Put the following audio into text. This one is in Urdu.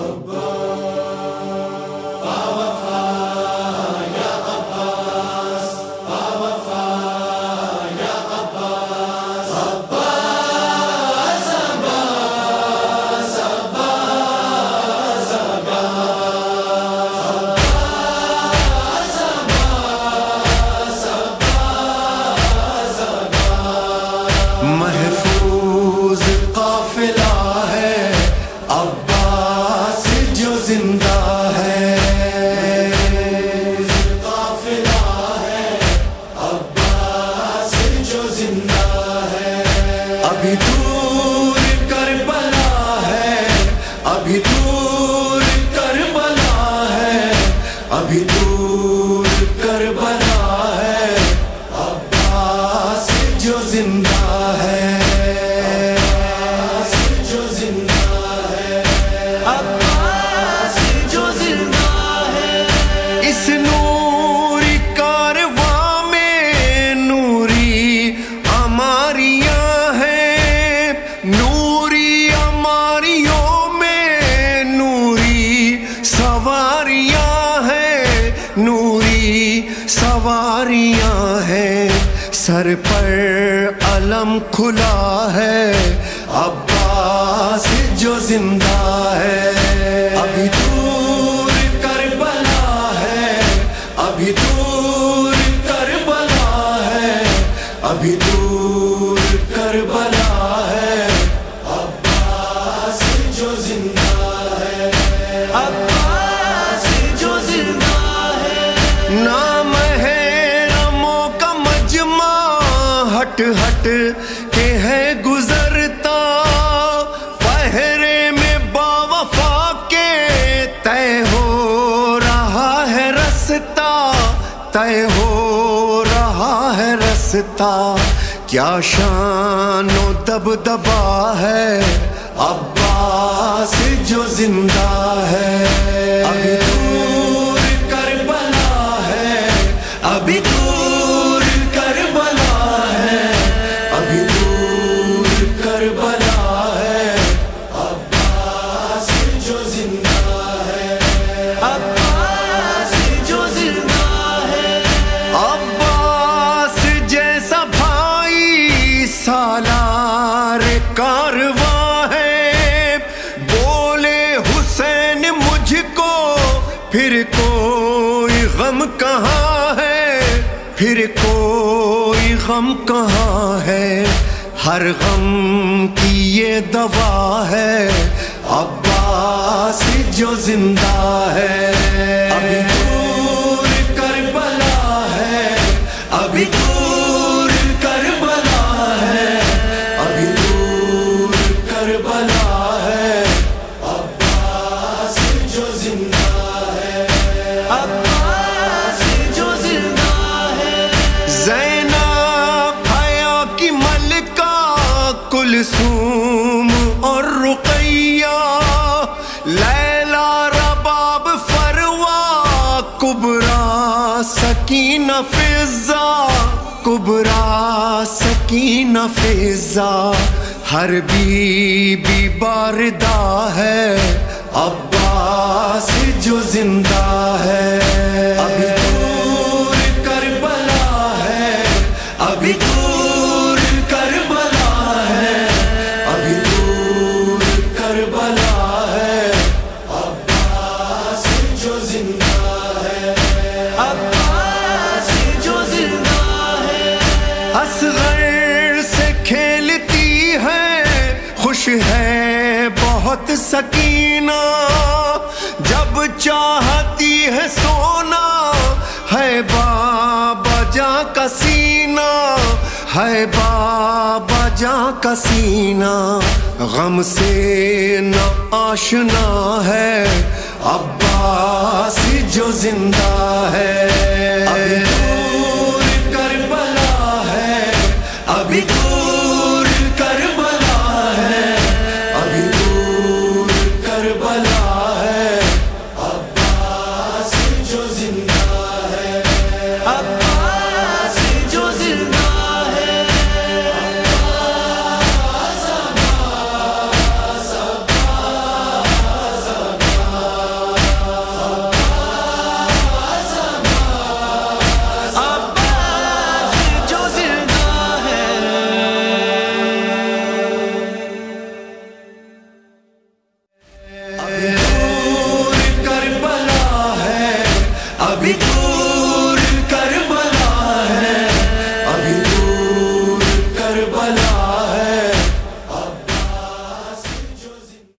ربنا زندہ ابھی دور کربلا ہے۔ ابھی دور کربلا ہے۔ ابھی دور کربلا ہے۔ عباس جو زندہ ہے۔ عباس جو زندہ ہے۔ سر پر علم کھلا ہے۔ عباس جو زندہ ہے، ابھی دور کربلا ہے۔ ابھی دور کربلا ہے۔ ابھی دور کربلا ہے۔ عباس جو زندہ ہٹ ہٹ کے ہے گزرتا۔ پہرے میں باوفا کے طے ہو رہا ہے رستا طے ہو رہا ہے رستا کیا شان و دب دبا ہے۔ عباس جو زندہ ہے پھر کوئی غم کہاں ہے؟ پھر کوئی غم کہاں ہے؟ ہر غم کی یہ دوا ہے، عباس جو زندہ ہے۔ کلثوم اور رقیہ لیلا رباب فروا، کبرا سکینہ فضا، کبرا سکینہ فضا۔ ہر بی بی باردہ ہے، عباس جو زندہ ہے۔ ابھی دور کربلا ہے، ابھی دور عباس جو زندہ ہے۔ اصغر سے کھیلتی ہے۔ خوش ہے بہت سکینہ۔ جب چاہتی ہے سونا۔ ہے بابا جا کا سینہ۔ ہے بابا جا کا سینہ۔ غم سے نہ آشنا ہے۔ عباس جو زندہ ہے۔ ابھی دور کربلا ہے ابھی دور کبھی تو